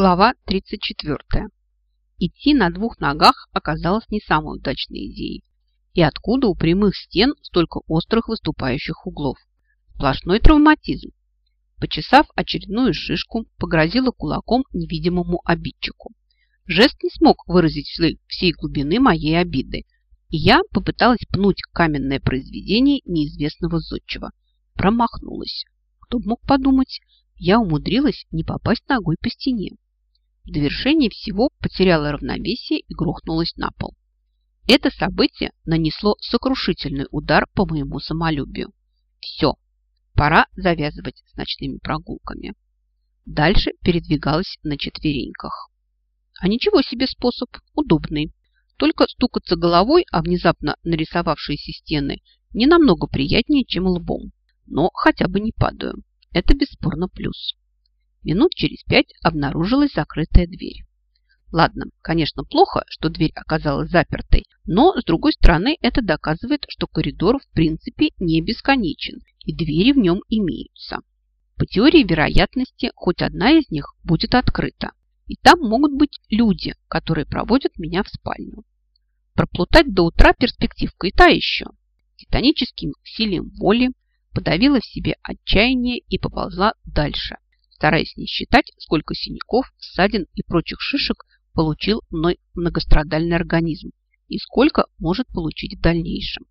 Глава 34. Идти на двух ногах оказалось не самой удачной идеей. И откуда у прямых стен столько острых выступающих углов? Сплошной травматизм. Почесав очередную шишку, погрозила кулаком невидимому обидчику. Жест не смог выразить всей глубины моей обиды, и я попыталась пнуть каменное произведение неизвестного зодчего. Промахнулась. Кто мог подумать, я умудрилась не попасть ногой по стене. В довершении всего потеряла равновесие и грохнулась на пол. Это событие нанесло сокрушительный удар по моему самолюбию. Все, пора завязывать с ночными прогулками. Дальше передвигалась на четвереньках. А ничего себе способ, удобный. Только стукаться головой о внезапно нарисовавшиеся стены не намного приятнее, чем лбом. Но хотя бы не падаю. Это бесспорно плюс. Минут через пять обнаружилась закрытая дверь. Ладно, конечно, плохо, что дверь оказалась запертой, но, с другой стороны, это доказывает, что коридор в принципе не бесконечен, и двери в нем имеются. По теории вероятности, хоть одна из них будет открыта, и там могут быть люди, которые проводят меня в спальню. Проплутать до утра перспективка и та еще. Титаническим усилием воли подавила в себе отчаяние и поползла дальше, стараясь не считать, сколько синяков, ссадин и прочих шишек получил мной многострадальный организм и сколько может получить в дальнейшем.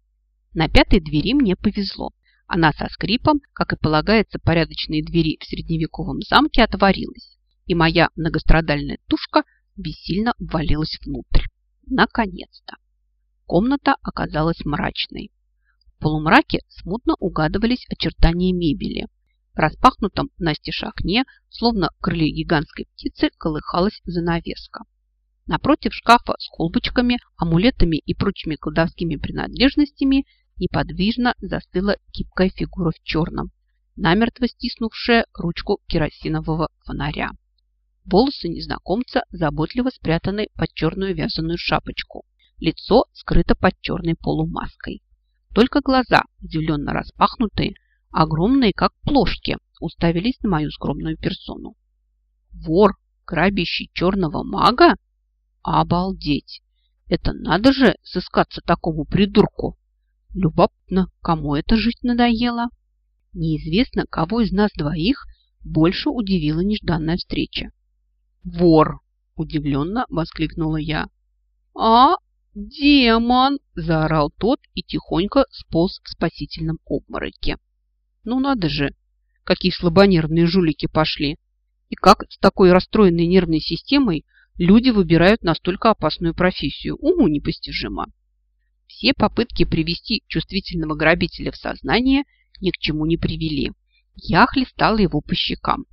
На пятой двери мне повезло. Она со скрипом, как и полагается порядочные двери в средневековом замке, отворилась, и моя многострадальная тушка бессильно ввалилась внутрь. Наконец-то! Комната оказалась мрачной. В полумраке смутно угадывались очертания мебели. Распахнутом настежь окне, словно крылья гигантской птицы, колыхалась занавеска. Напротив шкафа с колбочками, амулетами и прочими колдовскими принадлежностями неподвижно застыла гибкая фигура в черном, намертво стиснувшая ручку керосинового фонаря. Волосы незнакомца заботливо спрятаны под черную вязаную шапочку. Лицо скрыто под черной полумаской. Только глаза, удивленно распахнутые, огромные, как плошки, уставились на мою скромную персону. Вор, грабящий черного мага? Обалдеть! Это надо же сыскаться такому придурку! Любопытно, кому это жить надоело? Неизвестно, кого из нас двоих больше удивила нежданная встреча. «Вор!» – удивленно воскликнула я. «А, демон!» – заорал тот и тихонько сполз в спасительном обмороке. «Ну надо же! Какие слабонервные жулики пошли! И как с такой расстроенной нервной системой люди выбирают настолько опасную профессию? Уму непостижимо!» Все попытки привести чувствительного грабителя в сознание ни к чему не привели. Я хлестала его по щекам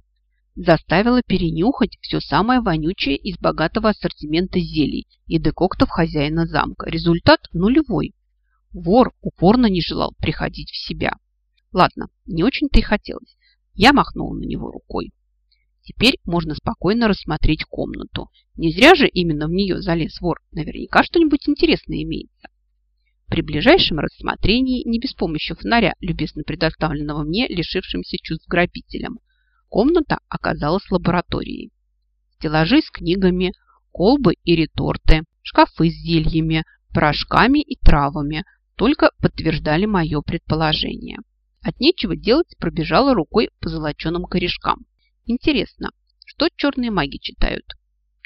заставила перенюхать все самое вонючее из богатого ассортимента зелий и декоктов хозяина замка. Результат нулевой. Вор упорно не желал приходить в себя. Ладно, не очень-то и хотелось. Я махнула на него рукой. Теперь можно спокойно рассмотреть комнату. Не зря же именно в нее залез вор. Наверняка что-нибудь интересное имеется. При ближайшем рассмотрении, не без помощи фонаря, любезно предоставленного мне, лишившимся чувств грабителям, Комната оказалась лабораторией. Стеллажи с книгами, колбы и реторты, шкафы с зельями, порошками и травами только подтверждали мое предположение. От нечего делать пробежала рукой по золоченым корешкам. Интересно, что черные маги читают?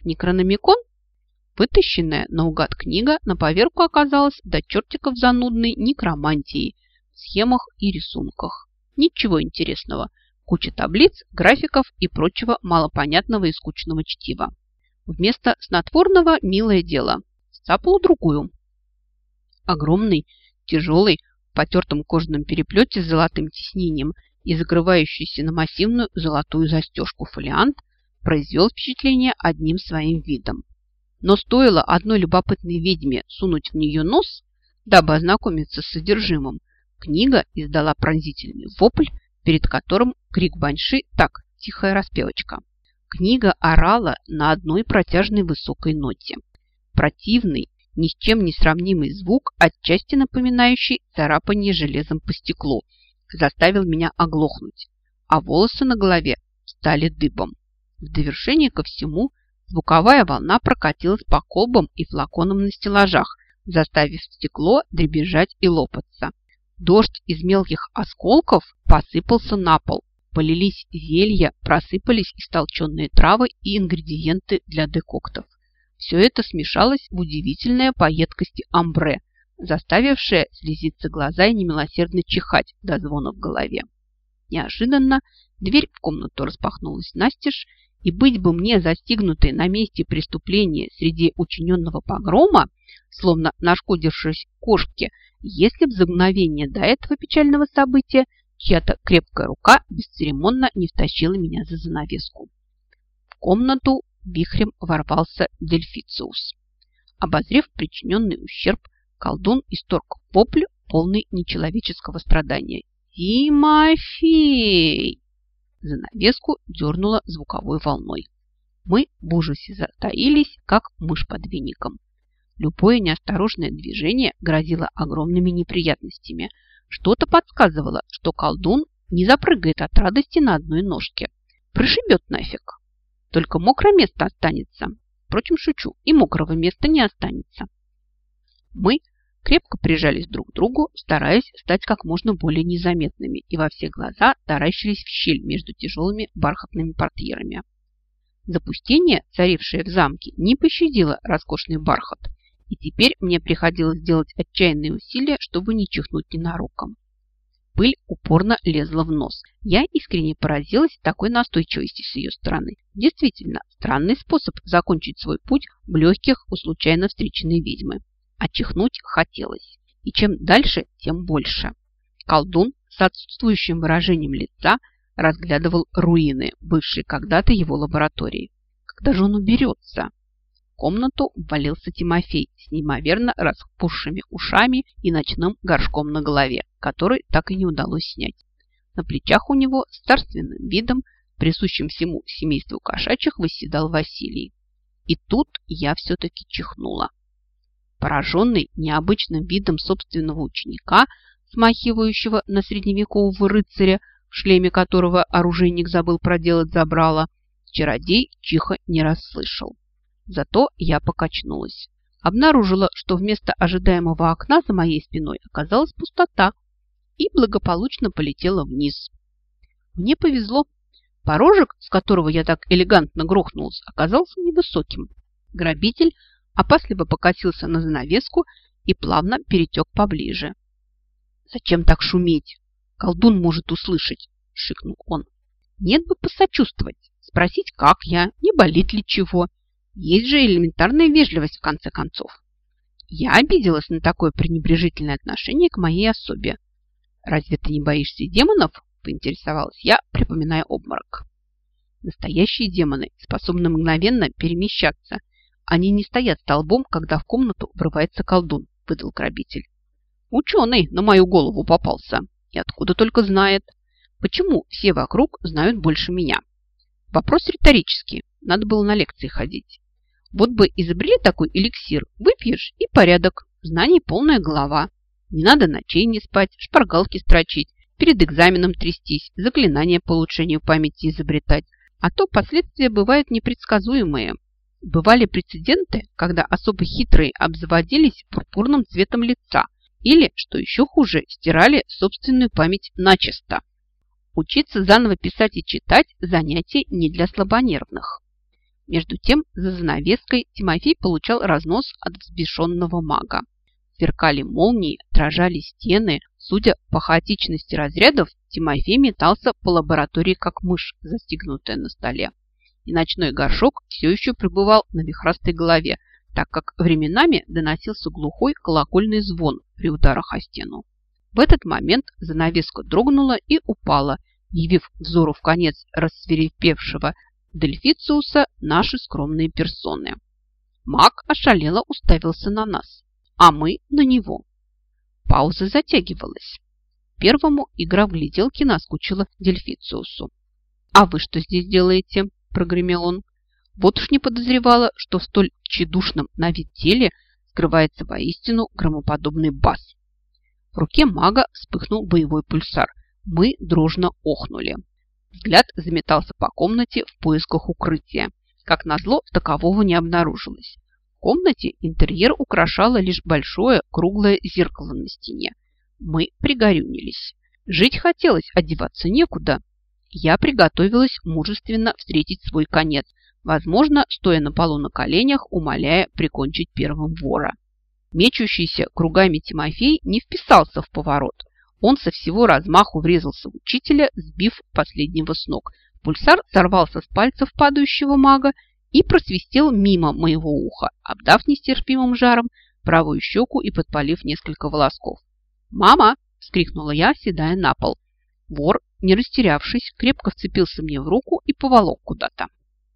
Некрономикон? Вытащенная наугад книга на поверку оказалась до чертиков занудной некромантии в схемах и рисунках. Ничего интересного, куча таблиц, графиков и прочего малопонятного и скучного чтива. Вместо снотворного милое дело. Сцапал другую. Огромный, тяжелый, потертом кожаном переплете с золотым тиснением и закрывающийся на массивную золотую застежку фолиант произвел впечатление одним своим видом. Но стоило одной любопытной ведьме сунуть в нее нос, дабы ознакомиться с содержимым, книга издала пронзительный вопль перед которым крик Баньши так, тихая распевочка. Книга орала на одной протяжной высокой ноте. Противный, ни с чем не сравнимый звук, отчасти напоминающий царапание железом по стеклу, заставил меня оглохнуть, а волосы на голове стали дыбом. В довершение ко всему звуковая волна прокатилась по колбам и флаконам на стеллажах, заставив стекло дребезжать и лопаться. Дождь из мелких осколков посыпался на пол. Полились зелья, просыпались истолченные травы и ингредиенты для декоктов. Все это смешалось в удивительное по едкости амбре, заставившее слезиться глаза и немилосердно чихать до звона в голове. Неожиданно дверь в комнату распахнулась настежь, и быть бы мне застигнутой на месте преступления среди учиненного погрома, словно нашкодившись кошке, если б за мгновение до этого печального события чья-то крепкая рука бесцеремонно не втащила меня за занавеску. В комнату вихрем ворвался Дельфициус. Обозрев причиненный ущерб, колдун исторг вопль, полный нечеловеческого страдания. «Тимофей!» Занавеску дернула звуковой волной. Мы в ужасе затаились, как мышь под веником. Любое неосторожное движение грозило огромными неприятностями. Что-то подсказывало, что колдун не запрыгает от радости на одной ножке. Пришибет нафиг. Только мокрое место останется. Впрочем, шучу, и мокрого места не останется. Мы крепко прижались друг к другу, стараясь стать как можно более незаметными, и во все глаза таращились в щель между тяжелыми бархатными портьерами. Запустение, царившее в замке, не пощадило роскошный бархат, и теперь мне приходилось делать отчаянные усилия, чтобы не чихнуть ненароком. Пыль упорно лезла в нос. Я искренне поразилась такой настойчивости с ее стороны. Действительно, странный способ закончить свой путь в легких у случайно встреченной ведьмы. А чихнуть хотелось. И чем дальше, тем больше. Колдун с отсутствующим выражением лица разглядывал руины, бывшие когда-то его лабораторией. Когда же он уберется? Комнату ввалился Тимофей с неимоверно распухшими ушами и ночным горшком на голове, который так и не удалось снять. На плечах у него с царственным видом, присущим всему семейству кошачьих, восседал Василий. И тут я все-таки чихнула. Пораженный необычным видом собственного ученика, смахивающего на средневекового рыцаря, в шлеме которого оружейник забыл проделать забрало, чародей чиха не расслышал. Зато я покачнулась. Обнаружила, что вместо ожидаемого окна за моей спиной оказалась пустота и благополучно полетела вниз. Мне повезло. Порожек, с которого я так элегантно грохнулась, оказался невысоким. Грабитель опасливо покосился на занавеску и плавно перетек поближе. «Зачем так шуметь? Колдун может услышать!» – шикнул он. «Нет бы посочувствовать, спросить, как я, не болит ли чего, есть же элементарная вежливость, в конце концов. Я обиделась на такое пренебрежительное отношение к моей особе. «Разве ты не боишься демонов?» – поинтересовалась я, припоминая обморок. Настоящие демоны способны мгновенно перемещаться. Они не стоят столбом, когда в комнату врывается колдун, выдал грабитель. Ученый на мою голову попался. И откуда только знает. Почему все вокруг знают больше меня? Вопрос риторический. Надо было на лекции ходить. Вот бы изобрели такой эликсир. Выпьешь и порядок. Знаний полная голова. Не надо ночей не спать, шпаргалки строчить, перед экзаменом трястись, заклинания по улучшению памяти изобретать. А то последствия бывают непредсказуемые. Бывали прецеденты, когда особо хитрые обзаводились пурпурным цветом лица или, что еще хуже, стирали собственную память начисто. Учиться заново писать и читать – занятие не для слабонервных. Между тем, за занавеской Тимофей получал разнос от взбешенного мага. Сверкали молнии, дрожали стены. Судя по хаотичности разрядов, Тимофей метался по лаборатории, как мышь, застигнутая на столе. И ночной горшок все еще пребывал на вихрастой голове, так как временами доносился глухой колокольный звон при ударах о стену. В этот момент занавеска дрогнула и упала, явив взору в конец рассверепевшего Дельфициуса наши скромные персоны. Маг ошалело уставился на нас, а мы на него. Пауза затягивалась. Первому игра в гляделки наскучила Дельфициусу. «А вы что здесь делаете?» – прогремел он. Вот уж не подозревала, что в столь тщедушном на вид теле скрывается воистину громоподобный бас. В руке мага вспыхнул боевой пульсар. Мы дружно охнули. Взгляд заметался по комнате в поисках укрытия. Как назло, такового не обнаружилось. В комнате интерьер украшало лишь большое круглое зеркало на стене. Мы пригорюнились. Жить хотелось, одеваться некуда. Я приготовилась мужественно встретить свой конец, возможно, стоя на полу на коленях, умоляя прикончить первым вора. Мечущийся кругами Тимофей не вписался в поворот. Он со всего размаху врезался в учителя, сбив последнего с ног. Пульсар сорвался с пальцев падающего мага и просвистел мимо моего уха, обдав нестерпимым жаром правую щеку и подпалив несколько волосков. «Мама!» – вскрикнула я, седая на пол. Вор, не растерявшись, крепко вцепился мне в руку и поволок куда-то.